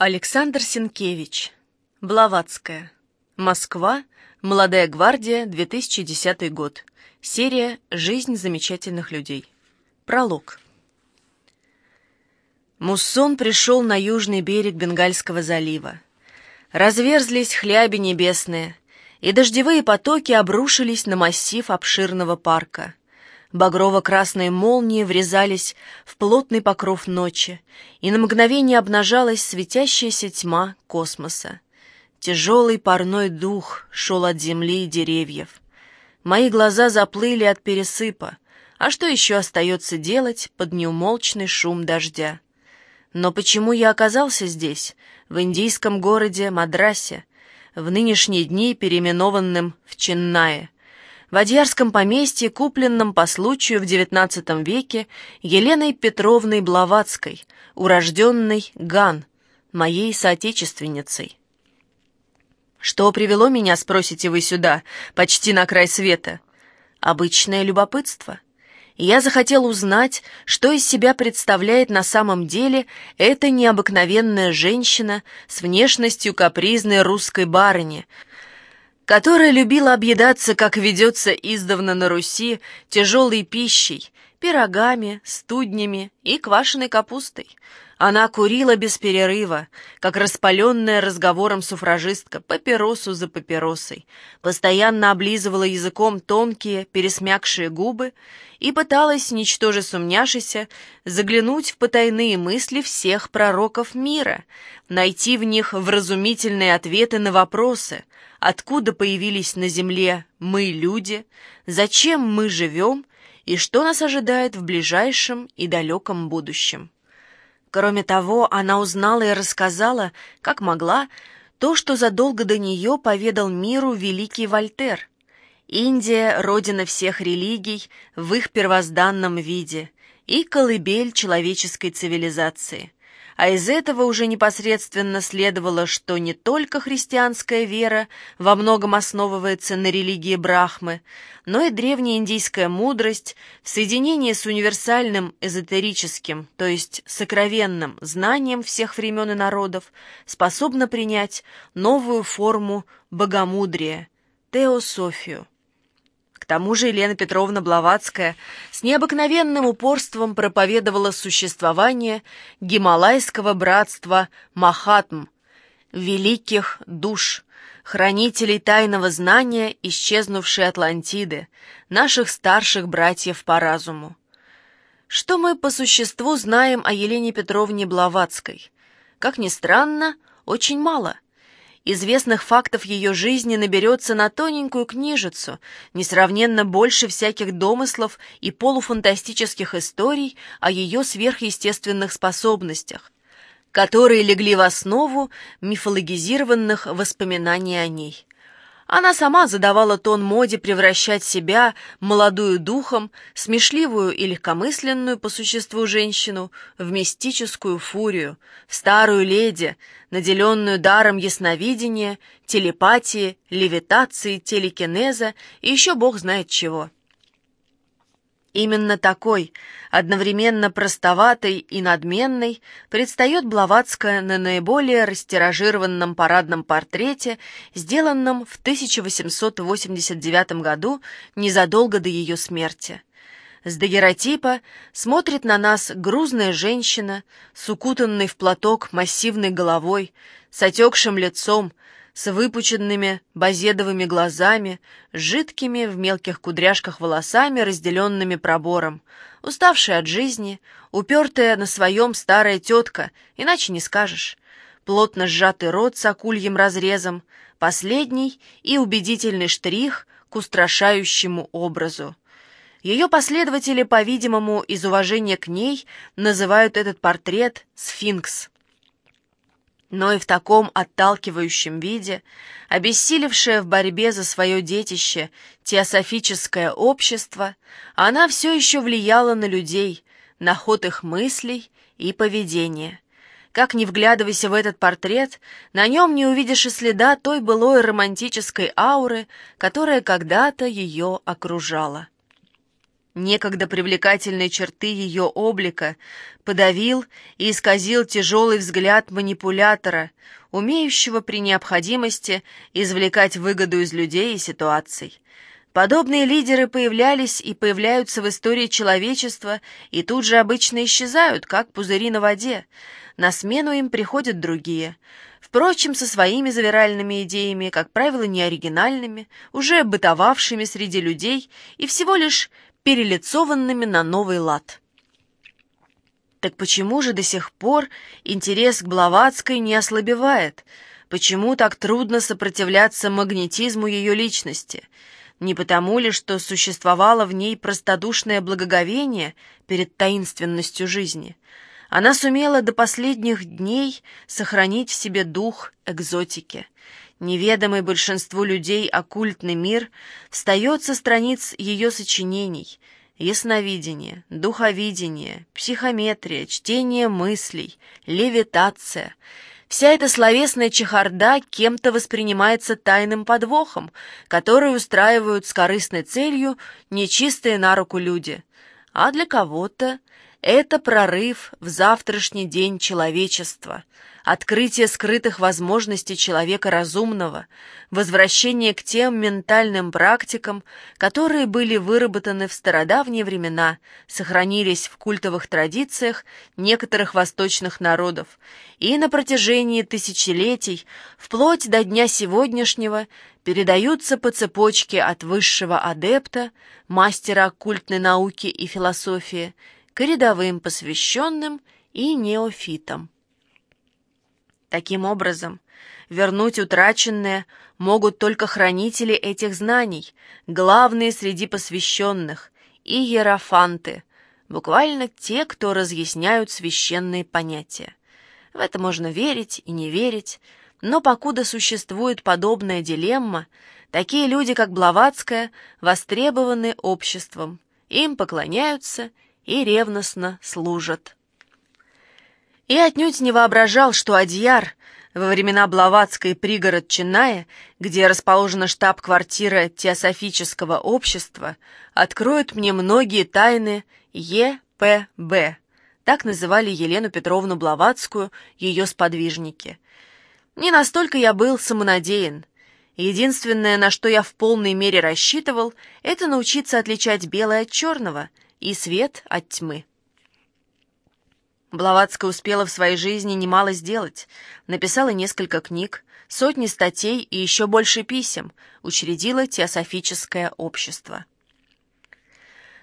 Александр Сенкевич. Блаватская. Москва. Молодая гвардия. 2010 год. Серия «Жизнь замечательных людей». Пролог. Муссон пришел на южный берег Бенгальского залива. Разверзлись хляби небесные, и дождевые потоки обрушились на массив обширного парка. Багрово-красные молнии врезались в плотный покров ночи, и на мгновение обнажалась светящаяся тьма космоса. Тяжелый парной дух шел от земли и деревьев. Мои глаза заплыли от пересыпа, а что еще остается делать под неумолчный шум дождя? Но почему я оказался здесь, в индийском городе Мадрасе, в нынешние дни переименованным в Ченнае? В Адьярском поместье, купленном по случаю в XIX веке Еленой Петровной Блаватской, урожденной Ган, моей соотечественницей. «Что привело меня, спросите вы, сюда, почти на край света?» «Обычное любопытство». Я захотел узнать, что из себя представляет на самом деле эта необыкновенная женщина с внешностью капризной русской барыни, которая любила объедаться, как ведется издавна на Руси, тяжелой пищей, пирогами, студнями и квашеной капустой. Она курила без перерыва, как распаленная разговором суфражистка, папиросу за папиросой, постоянно облизывала языком тонкие, пересмякшие губы и пыталась, ничтоже сумняшися, заглянуть в потайные мысли всех пророков мира, найти в них вразумительные ответы на вопросы — откуда появились на Земле мы, люди, зачем мы живем и что нас ожидает в ближайшем и далеком будущем. Кроме того, она узнала и рассказала, как могла, то, что задолго до нее поведал миру великий Вольтер. Индия — родина всех религий в их первозданном виде и колыбель человеческой цивилизации — а из этого уже непосредственно следовало, что не только христианская вера во многом основывается на религии Брахмы, но и древняя индийская мудрость в соединении с универсальным эзотерическим, то есть сокровенным знанием всех времен и народов, способна принять новую форму богомудрия – теософию тому же Елена Петровна Блаватская с необыкновенным упорством проповедовала существование гималайского братства Махатм, великих душ, хранителей тайного знания исчезнувшей Атлантиды, наших старших братьев по разуму. Что мы по существу знаем о Елене Петровне Блаватской? Как ни странно, очень мало – Известных фактов ее жизни наберется на тоненькую книжицу, несравненно больше всяких домыслов и полуфантастических историй о ее сверхъестественных способностях, которые легли в основу мифологизированных воспоминаний о ней. Она сама задавала тон моде превращать себя, молодую духом, смешливую и легкомысленную по существу женщину, в мистическую фурию, в старую леди, наделенную даром ясновидения, телепатии, левитации, телекинеза и еще бог знает чего. Именно такой, одновременно простоватой и надменной, предстает Блаватская на наиболее растиражированном парадном портрете, сделанном в 1889 году, незадолго до ее смерти. С дагеротипа смотрит на нас грузная женщина с укутанной в платок массивной головой, с отекшим лицом, с выпученными базедовыми глазами, жидкими в мелких кудряшках волосами, разделенными пробором, уставшая от жизни, упертая на своем старая тетка, иначе не скажешь, плотно сжатый рот с акульем разрезом, последний и убедительный штрих к устрашающему образу. Ее последователи, по-видимому, из уважения к ней, называют этот портрет «сфинкс» но и в таком отталкивающем виде, обессилевшее в борьбе за свое детище теософическое общество, она все еще влияла на людей, на ход их мыслей и поведения. Как ни вглядывайся в этот портрет, на нем не увидишь и следа той былой романтической ауры, которая когда-то ее окружала. Некогда привлекательные черты ее облика, подавил и исказил тяжелый взгляд манипулятора, умеющего при необходимости извлекать выгоду из людей и ситуаций. Подобные лидеры появлялись и появляются в истории человечества и тут же обычно исчезают, как пузыри на воде. На смену им приходят другие. Впрочем, со своими завиральными идеями, как правило, неоригинальными, уже бытовавшими среди людей и всего лишь перелицованными на новый лад. Так почему же до сих пор интерес к Блаватской не ослабевает? Почему так трудно сопротивляться магнетизму ее личности? Не потому ли, что существовало в ней простодушное благоговение перед таинственностью жизни? Она сумела до последних дней сохранить в себе дух экзотики. Неведомый большинству людей оккультный мир встает со страниц ее сочинений — ясновидение, духовидение, психометрия, чтение мыслей, левитация. Вся эта словесная чехарда кем-то воспринимается тайным подвохом, который устраивают с корыстной целью нечистые на руку люди. А для кого-то это прорыв в завтрашний день человечества — открытие скрытых возможностей человека разумного, возвращение к тем ментальным практикам, которые были выработаны в стародавние времена, сохранились в культовых традициях некоторых восточных народов и на протяжении тысячелетий, вплоть до дня сегодняшнего, передаются по цепочке от высшего адепта, мастера оккультной науки и философии, к рядовым посвященным и неофитам. Таким образом, вернуть утраченное могут только хранители этих знаний, главные среди посвященных, и иерофанты, буквально те, кто разъясняют священные понятия. В это можно верить и не верить, но покуда существует подобная дилемма, такие люди, как Блаватская, востребованы обществом, им поклоняются и ревностно служат и отнюдь не воображал, что Адьяр во времена Блаватской пригород Чиная, где расположена штаб-квартира Теософического общества, откроет мне многие тайны ЕПБ. Так называли Елену Петровну Блаватскую ее сподвижники. Не настолько я был самонадеян. Единственное, на что я в полной мере рассчитывал, это научиться отличать белое от черного и свет от тьмы. Блаватская успела в своей жизни немало сделать. Написала несколько книг, сотни статей и еще больше писем, учредила теософическое общество.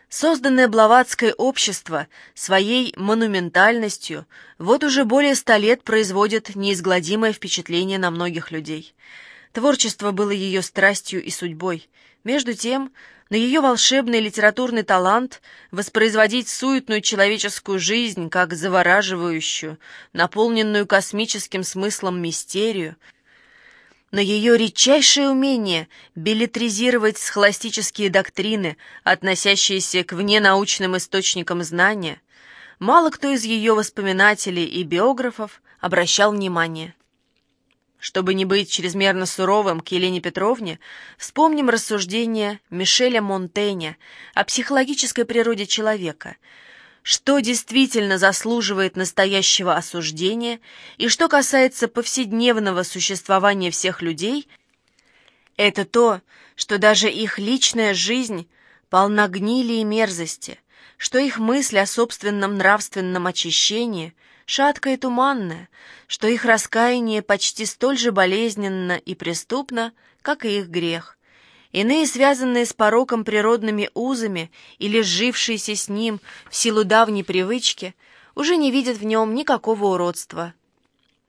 Созданное Блаватское общество своей монументальностью вот уже более ста лет производит неизгладимое впечатление на многих людей. Творчество было ее страстью и судьбой. Между тем, на ее волшебный литературный талант воспроизводить суетную человеческую жизнь как завораживающую, наполненную космическим смыслом мистерию, на ее редчайшее умение билетризировать схоластические доктрины, относящиеся к вненаучным источникам знания, мало кто из ее воспоминателей и биографов обращал внимание. Чтобы не быть чрезмерно суровым к Елене Петровне, вспомним рассуждения Мишеля Монтеня о психологической природе человека, что действительно заслуживает настоящего осуждения и что касается повседневного существования всех людей, это то, что даже их личная жизнь полна гнили и мерзости, что их мысль о собственном нравственном очищении – шаткое и туманное, что их раскаяние почти столь же болезненно и преступно, как и их грех. Иные, связанные с пороком природными узами или сжившиеся с ним в силу давней привычки, уже не видят в нем никакого уродства.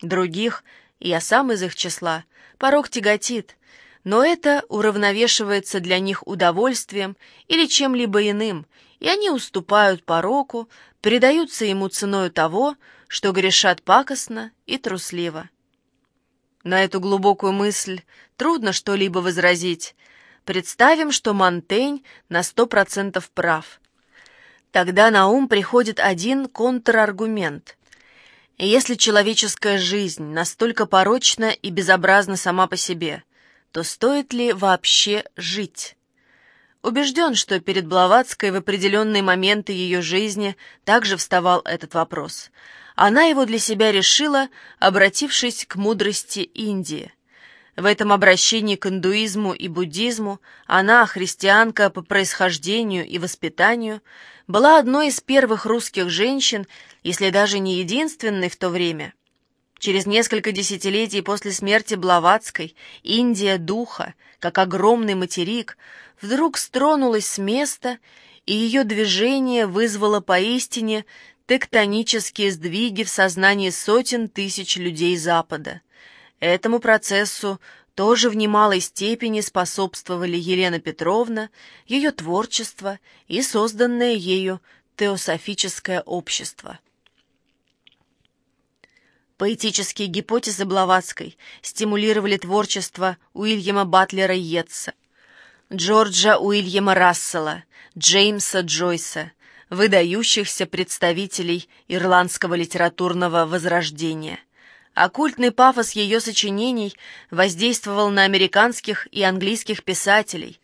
Других, я сам из их числа, порок тяготит, но это уравновешивается для них удовольствием или чем-либо иным, и они уступают пороку, предаются ему ценою того, что грешат пакостно и трусливо. На эту глубокую мысль трудно что-либо возразить. Представим, что Монтень на сто процентов прав. Тогда на ум приходит один контраргумент. Если человеческая жизнь настолько порочна и безобразна сама по себе, то стоит ли вообще жить? убежден, что перед Блаватской в определенные моменты ее жизни также вставал этот вопрос. Она его для себя решила, обратившись к мудрости Индии. В этом обращении к индуизму и буддизму она, христианка по происхождению и воспитанию, была одной из первых русских женщин, если даже не единственной в то время. Через несколько десятилетий после смерти Блаватской Индия духа, как огромный материк, вдруг стронулась с места, и ее движение вызвало поистине тектонические сдвиги в сознании сотен тысяч людей Запада. Этому процессу тоже в немалой степени способствовали Елена Петровна, ее творчество и созданное ею теософическое общество. Поэтические гипотезы Блаватской стимулировали творчество Уильяма Батлера Йетса, Джорджа Уильяма Рассела, Джеймса Джойса, выдающихся представителей ирландского литературного возрождения. Оккультный пафос ее сочинений воздействовал на американских и английских писателей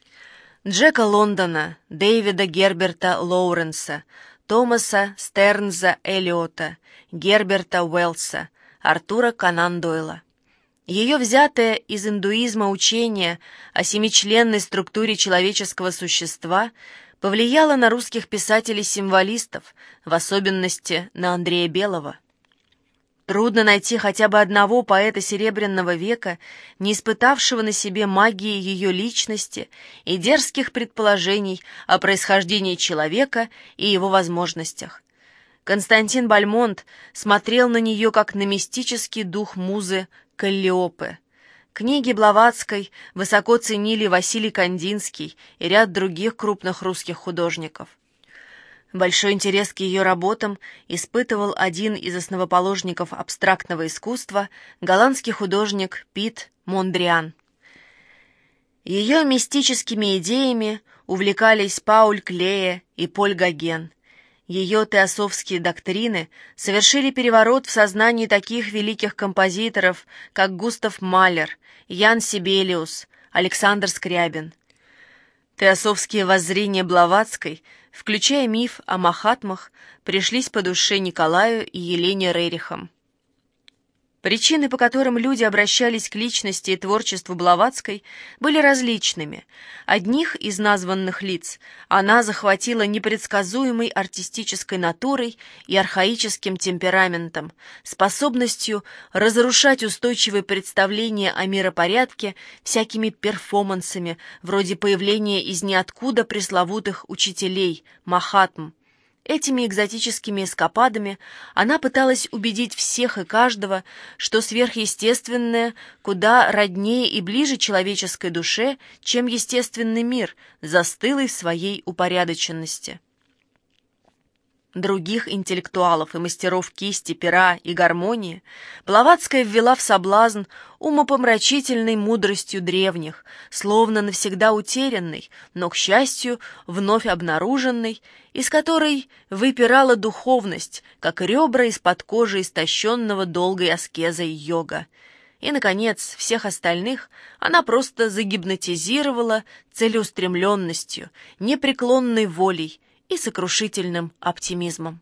Джека Лондона, Дэвида Герберта Лоуренса, Томаса Стернза Эллиота, Герберта Уэллса, Артура Канан Дойла. Ее взятое из индуизма учение о семичленной структуре человеческого существа повлияло на русских писателей-символистов, в особенности на Андрея Белого. Трудно найти хотя бы одного поэта Серебряного века, не испытавшего на себе магии ее личности и дерзких предположений о происхождении человека и его возможностях. Константин Бальмонт смотрел на нее как на мистический дух музы Каллиопы. Книги Блаватской высоко ценили Василий Кандинский и ряд других крупных русских художников. Большой интерес к ее работам испытывал один из основоположников абстрактного искусства, голландский художник Пит Мондриан. Ее мистическими идеями увлекались Пауль Клея и Поль Гоген – ее теософские доктрины совершили переворот в сознании таких великих композиторов, как Густав Малер, Ян Сибелиус, Александр Скрябин. Теософские воззрения Блаватской, включая миф о Махатмах, пришлись по душе Николаю и Елене Рерихам. Причины, по которым люди обращались к личности и творчеству Блаватской, были различными. Одних из названных лиц она захватила непредсказуемой артистической натурой и архаическим темпераментом, способностью разрушать устойчивые представления о миропорядке всякими перформансами, вроде появления из ниоткуда пресловутых учителей, махатм, Этими экзотическими эскападами она пыталась убедить всех и каждого, что сверхъестественное куда роднее и ближе человеческой душе, чем естественный мир, застылый в своей упорядоченности. Других интеллектуалов и мастеров кисти, пера и гармонии Блаватская ввела в соблазн умопомрачительной мудростью древних, словно навсегда утерянной, но, к счастью, вновь обнаруженной, из которой выпирала духовность, как ребра из-под кожи истощенного долгой аскезой йога. И, наконец, всех остальных она просто загипнотизировала целеустремленностью, непреклонной волей, и сокрушительным оптимизмом.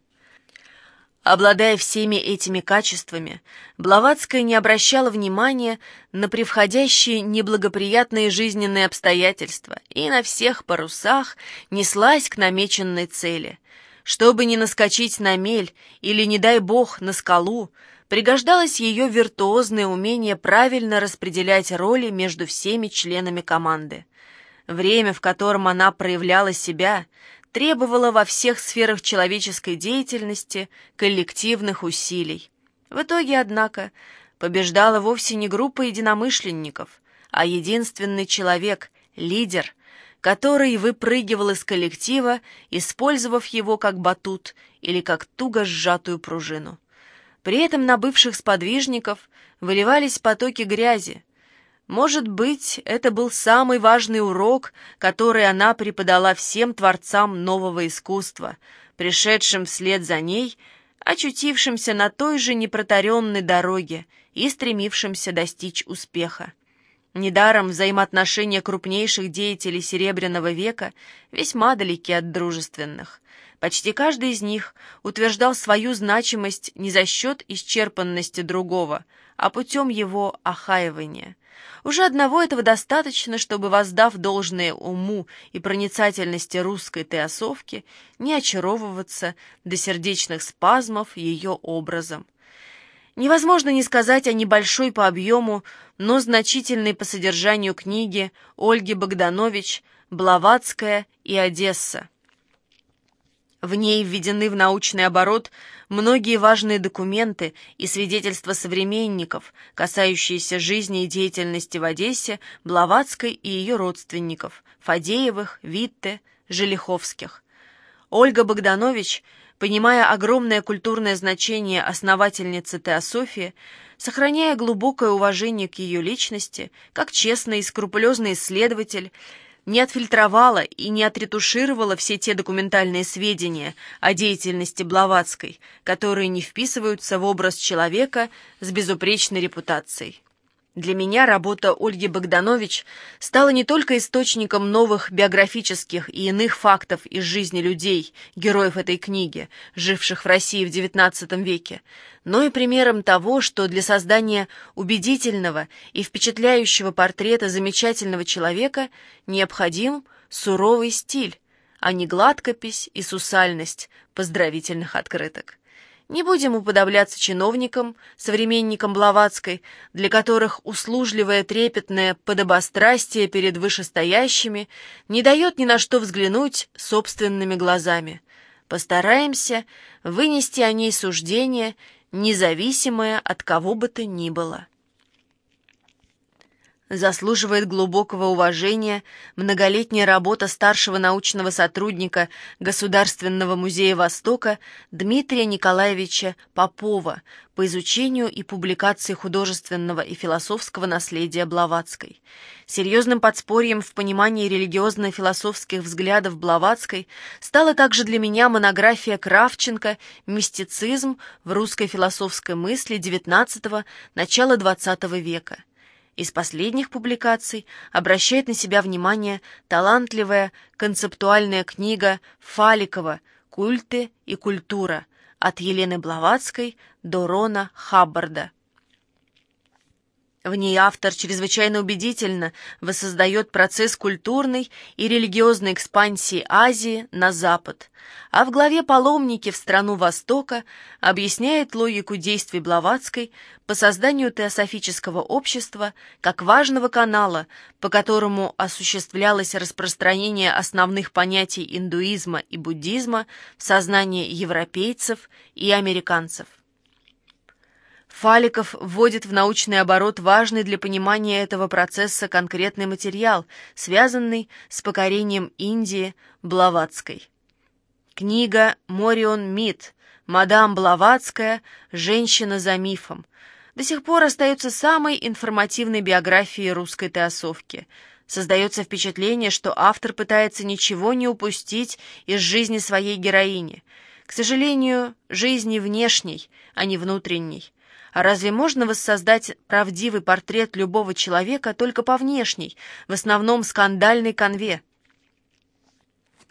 Обладая всеми этими качествами, Блаватская не обращала внимания на превходящие неблагоприятные жизненные обстоятельства и на всех парусах неслась к намеченной цели. Чтобы не наскочить на мель или, не дай бог, на скалу, пригождалось ее виртуозное умение правильно распределять роли между всеми членами команды. Время, в котором она проявляла себя, требовала во всех сферах человеческой деятельности коллективных усилий. В итоге, однако, побеждала вовсе не группа единомышленников, а единственный человек, лидер, который выпрыгивал из коллектива, использовав его как батут или как туго сжатую пружину. При этом на бывших сподвижников выливались потоки грязи, может быть, это был самый важный урок, который она преподала всем творцам нового искусства, пришедшим вслед за ней, очутившимся на той же непротаренной дороге и стремившимся достичь успеха. Недаром взаимоотношения крупнейших деятелей Серебряного века весьма далеки от дружественных. Почти каждый из них утверждал свою значимость не за счет исчерпанности другого, а путем его охаивания. Уже одного этого достаточно, чтобы, воздав должное уму и проницательности русской теосовки, не очаровываться до сердечных спазмов ее образом. Невозможно не сказать о небольшой по объему, но значительной по содержанию книги Ольги Богданович «Блаватская и Одесса». В ней введены в научный оборот многие важные документы и свидетельства современников, касающиеся жизни и деятельности в Одессе Блаватской и ее родственников – Фадеевых, Витте, Желиховских. Ольга Богданович, понимая огромное культурное значение основательницы теософии, сохраняя глубокое уважение к ее личности, как честный и скрупулезный исследователь – не отфильтровала и не отретушировала все те документальные сведения о деятельности Блаватской, которые не вписываются в образ человека с безупречной репутацией. Для меня работа Ольги Богданович стала не только источником новых биографических и иных фактов из жизни людей, героев этой книги, живших в России в XIX веке, но и примером того, что для создания убедительного и впечатляющего портрета замечательного человека необходим суровый стиль, а не гладкопись и сусальность поздравительных открыток. Не будем уподобляться чиновникам, современникам Блаватской, для которых услужливое трепетное подобострастие перед вышестоящими не дает ни на что взглянуть собственными глазами. Постараемся вынести о ней суждение, независимое от кого бы то ни было заслуживает глубокого уважения многолетняя работа старшего научного сотрудника Государственного музея Востока Дмитрия Николаевича Попова по изучению и публикации художественного и философского наследия Блаватской. Серьезным подспорьем в понимании религиозно-философских взглядов Блаватской стала также для меня монография Кравченко «Мистицизм в русской философской мысли XIX – начала XX века». Из последних публикаций обращает на себя внимание талантливая концептуальная книга Фаликова «Культы и культура» от Елены Блаватской до Рона Хаббарда. В ней автор чрезвычайно убедительно воссоздает процесс культурной и религиозной экспансии Азии на Запад, а в главе «Паломники в страну Востока» объясняет логику действий Блаватской по созданию теософического общества как важного канала, по которому осуществлялось распространение основных понятий индуизма и буддизма в сознании европейцев и американцев. Фаликов вводит в научный оборот важный для понимания этого процесса конкретный материал, связанный с покорением Индии Блаватской. Книга «Морион Мид», «Мадам Блаватская. Женщина за мифом» до сих пор остается самой информативной биографией русской теосовки. Создается впечатление, что автор пытается ничего не упустить из жизни своей героини. К сожалению, жизни внешней, а не внутренней. А разве можно воссоздать правдивый портрет любого человека только по внешней, в основном скандальной конве?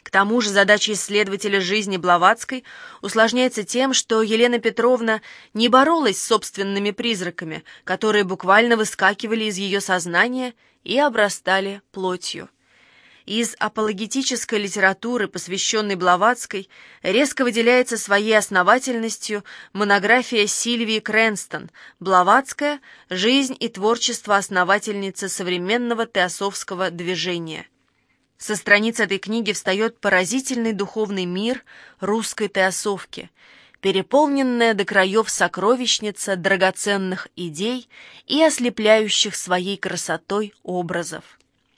К тому же задача исследователя жизни Блаватской усложняется тем, что Елена Петровна не боролась с собственными призраками, которые буквально выскакивали из ее сознания и обрастали плотью. Из апологетической литературы, посвященной Блаватской, резко выделяется своей основательностью монография Сильвии Крэнстон «Блаватская. Жизнь и творчество основательницы современного теософского движения». Со страниц этой книги встает поразительный духовный мир русской теосовки, переполненная до краев сокровищница драгоценных идей и ослепляющих своей красотой образов.